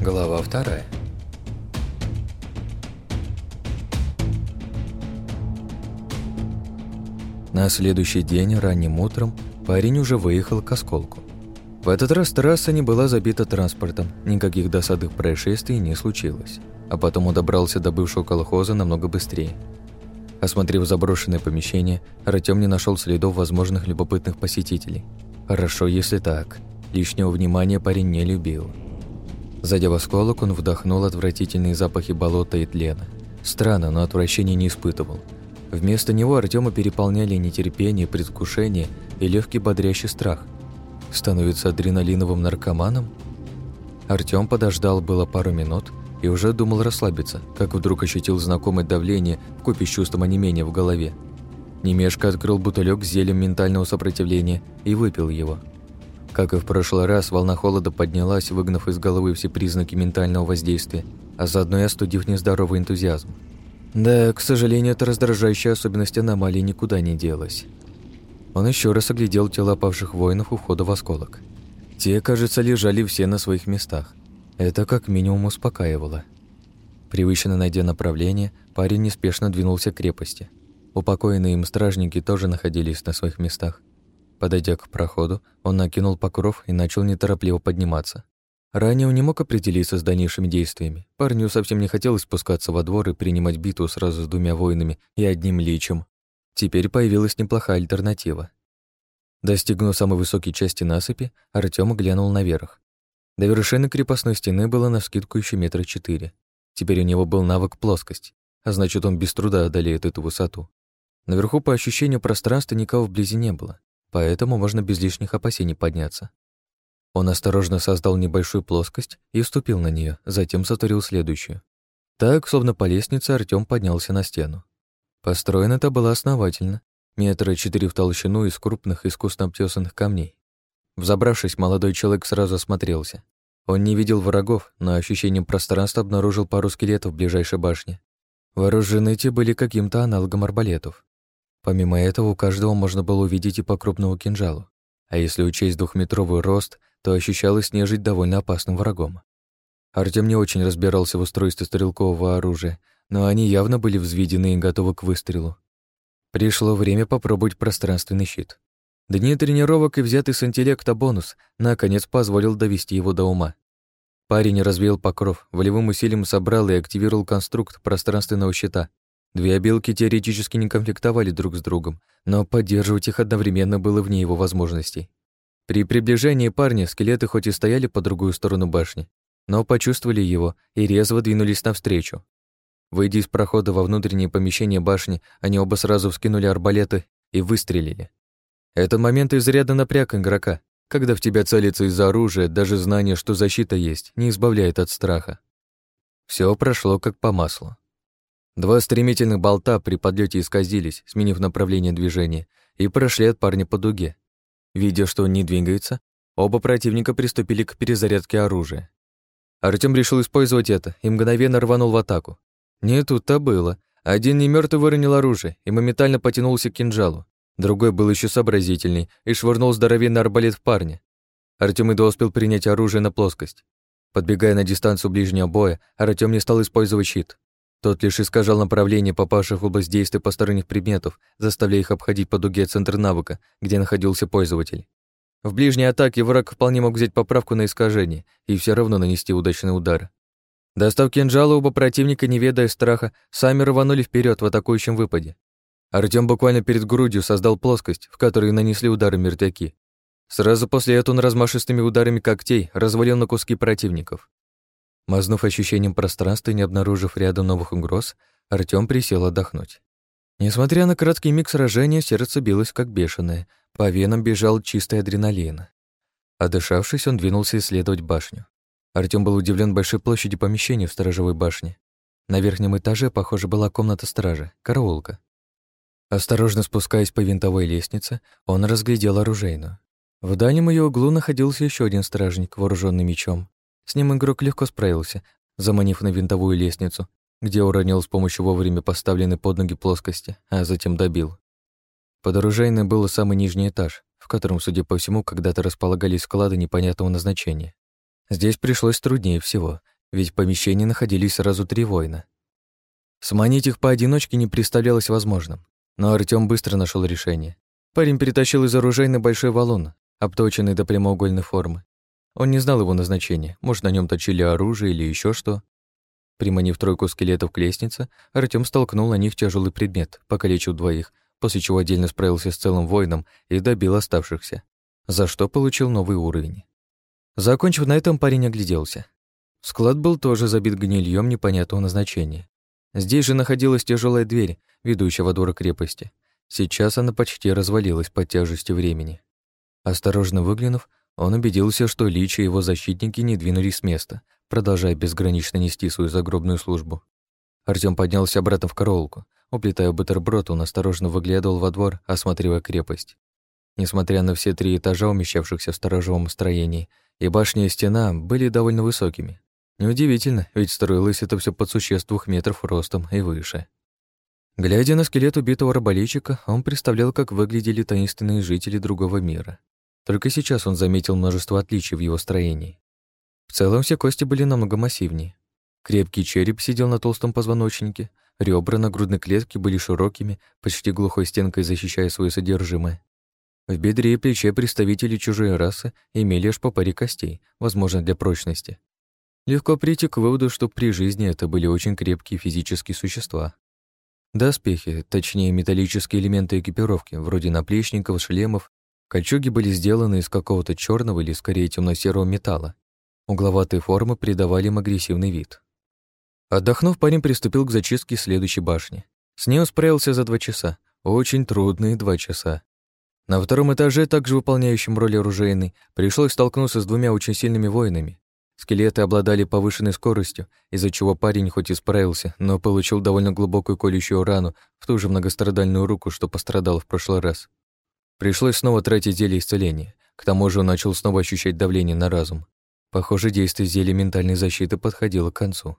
Глава вторая. На следующий день ранним утром парень уже выехал к осколку. В этот раз трасса не была забита транспортом, никаких досадных происшествий не случилось. А потом он добрался до бывшего колхоза намного быстрее. Осмотрев заброшенное помещение, Артём не нашел следов возможных любопытных посетителей. Хорошо, если так. Лишнего внимания парень не любил. Задев осколок, он вдохнул отвратительные запахи болота и тлена. Странно, но отвращения не испытывал. Вместо него Артема переполняли нетерпение, предвкушение и легкий бодрящий страх. Становится адреналиновым наркоманом? Артем подождал было пару минут и уже думал расслабиться, как вдруг ощутил знакомое давление в купе с чувством онемения в голове. Немешко открыл бутылек с зелем ментального сопротивления и выпил его – как и в прошлый раз, волна холода поднялась, выгнав из головы все признаки ментального воздействия, а заодно и остудив нездоровый энтузиазм. Да, к сожалению, эта раздражающая особенность аномалии никуда не делась. Он еще раз оглядел тела павших воинов у входа в осколок. Те, кажется, лежали все на своих местах. Это как минимум успокаивало. Привычно найдя направление, парень неспешно двинулся к крепости. Упокоенные им стражники тоже находились на своих местах, Подойдя к проходу, он накинул покров и начал неторопливо подниматься. Ранее он не мог определиться с дальнейшими действиями. Парню совсем не хотелось спускаться во двор и принимать битву сразу с двумя воинами и одним личем. Теперь появилась неплохая альтернатива. Достигнув самой высокой части насыпи, Артём глянул наверх. До вершины крепостной стены было навскидку еще метра четыре. Теперь у него был навык плоскость, а значит, он без труда одолеет эту высоту. Наверху, по ощущению пространства, никого вблизи не было поэтому можно без лишних опасений подняться. Он осторожно создал небольшую плоскость и вступил на нее, затем сотворил следующую. Так, словно по лестнице, Артём поднялся на стену. Построена это была основательно, метра четыре в толщину из крупных искусно обтесанных камней. Взобравшись, молодой человек сразу осмотрелся. Он не видел врагов, но ощущением пространства обнаружил пару скелетов в ближайшей башне. Вооружены те были каким-то аналогом арбалетов. Помимо этого, у каждого можно было увидеть и по крупному кинжалу. А если учесть двухметровый рост, то ощущалось нежить довольно опасным врагом. Артем не очень разбирался в устройстве стрелкового оружия, но они явно были взведены и готовы к выстрелу. Пришло время попробовать пространственный щит. Дни тренировок и взятый с интеллекта бонус наконец позволил довести его до ума. Парень развеял покров, волевым усилием собрал и активировал конструкт пространственного щита, Две белки теоретически не конфликтовали друг с другом, но поддерживать их одновременно было вне его возможностей. При приближении парня скелеты хоть и стояли по другую сторону башни, но почувствовали его и резво двинулись навстречу. Выйдя из прохода во внутреннее помещение башни, они оба сразу вскинули арбалеты и выстрелили. Этот момент изрядно напряг игрока, когда в тебя целится из-за оружия, даже знание, что защита есть, не избавляет от страха. Все прошло как по маслу. Два стремительных болта при подлете исказились, сменив направление движения, и прошли от парня по дуге. Видя, что он не двигается, оба противника приступили к перезарядке оружия. Артем решил использовать это и мгновенно рванул в атаку. Не тут-то было. Один немёртвый выронил оружие и моментально потянулся к кинжалу. Другой был еще сообразительней и швырнул здоровенный арбалет в парня. Артем едва успел принять оружие на плоскость. Подбегая на дистанцию ближнего боя, Артем не стал использовать щит. Тот лишь искажал направление попавших в область действия посторонних предметов, заставляя их обходить по дуге центр навыка, где находился пользователь. В ближней атаке враг вполне мог взять поправку на искажение и все равно нанести удачный удар. Достав кинжала, оба противника, не ведая страха, сами рванули вперед в атакующем выпаде. Артем буквально перед грудью создал плоскость, в которой нанесли удары мертвяки. Сразу после этого он размашистыми ударами когтей развалил на куски противников. Мазнув ощущением пространства и не обнаружив ряда новых угроз, Артём присел отдохнуть. Несмотря на краткий миг сражения, сердце билось как бешеное, по венам бежал чистый адреналин. Одышавшись, он двинулся исследовать башню. Артём был удивлен большой площади помещения в сторожевой башне. На верхнем этаже, похоже, была комната стражи, караулка. Осторожно спускаясь по винтовой лестнице, он разглядел оружейную. В дальнем ее углу находился еще один стражник, вооруженный мечом. С ним игрок легко справился, заманив на винтовую лестницу, где уронил с помощью вовремя поставленной под ноги плоскости, а затем добил. Под оружейной был самый нижний этаж, в котором, судя по всему, когда-то располагались склады непонятного назначения. Здесь пришлось труднее всего, ведь в помещении находились сразу три воина. Сманить их поодиночке не представлялось возможным, но Артём быстро нашел решение. Парень перетащил из оружейной большой валун, обточенный до прямоугольной формы, он не знал его назначения. Может, на нем точили оружие или еще что. Приманив тройку скелетов к лестнице, Артём столкнул на них тяжелый предмет, покалечил двоих, после чего отдельно справился с целым воином и добил оставшихся, за что получил новый уровень. Закончив на этом, парень огляделся. Склад был тоже забит гнильем непонятного назначения. Здесь же находилась тяжелая дверь, ведущая во двор крепости. Сейчас она почти развалилась под тяжестью времени. Осторожно выглянув, он убедился, что Лич и его защитники не двинулись с места, продолжая безгранично нести свою загробную службу. Артём поднялся обратно в караулку. Уплетая бутерброд, он осторожно выглядывал во двор, осматривая крепость. Несмотря на все три этажа, умещавшихся в сторожевом строении, и башня, и стена были довольно высокими. Неудивительно, ведь строилось это все под существ двух метров ростом и выше. Глядя на скелет убитого раболичика, он представлял, как выглядели таинственные жители другого мира. Только сейчас он заметил множество отличий в его строении. В целом все кости были намного массивнее. Крепкий череп сидел на толстом позвоночнике, ребра на грудной клетке были широкими, почти глухой стенкой защищая свое содержимое. В бедре и плече представители чужой расы имели аж по паре костей, возможно, для прочности. Легко прийти к выводу, что при жизни это были очень крепкие физические существа. Доспехи, точнее металлические элементы экипировки, вроде наплечников, шлемов Кольчуги были сделаны из какого-то черного или скорее темно-серого металла. Угловатые формы придавали им агрессивный вид. Отдохнув, парень приступил к зачистке следующей башни. С ней справился за два часа. Очень трудные два часа. На втором этаже, также выполняющем роль оружейной, пришлось столкнуться с двумя очень сильными воинами. Скелеты обладали повышенной скоростью, из-за чего парень хоть и справился, но получил довольно глубокую колющую рану в ту же многострадальную руку, что пострадал в прошлый раз. Пришлось снова тратить зелье исцеления. К тому же он начал снова ощущать давление на разум. Похоже, действие зелья ментальной защиты подходило к концу.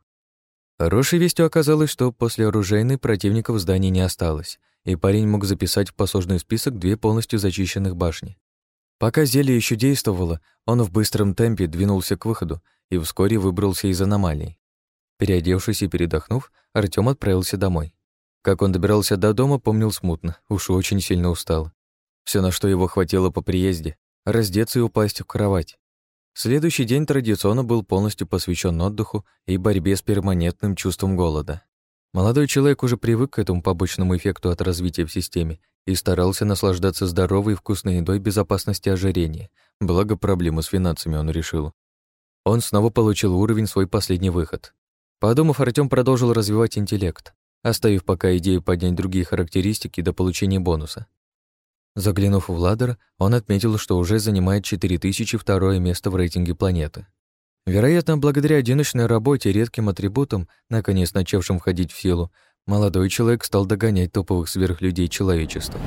Хорошей вестью оказалось, что после оружейной противников в здании не осталось, и парень мог записать в посложный список две полностью зачищенных башни. Пока зелье еще действовало, он в быстром темпе двинулся к выходу и вскоре выбрался из аномалии. Переодевшись и передохнув, Артём отправился домой. Как он добирался до дома, помнил смутно, уж очень сильно устал. Все, на что его хватило по приезде, раздеться и упасть в кровать. Следующий день традиционно был полностью посвящен отдыху и борьбе с перманентным чувством голода. Молодой человек уже привык к этому побочному эффекту от развития в системе и старался наслаждаться здоровой и вкусной едой безопасности ожирения, благо проблему с финансами он решил. Он снова получил уровень свой последний выход. Подумав, Артём продолжил развивать интеллект, оставив пока идею поднять другие характеристики до получения бонуса. Заглянув в ладер, он отметил, что уже занимает 4002 место в рейтинге планеты. Вероятно, благодаря одиночной работе и редким атрибутам, наконец начавшим входить в силу, молодой человек стал догонять топовых сверхлюдей человечества.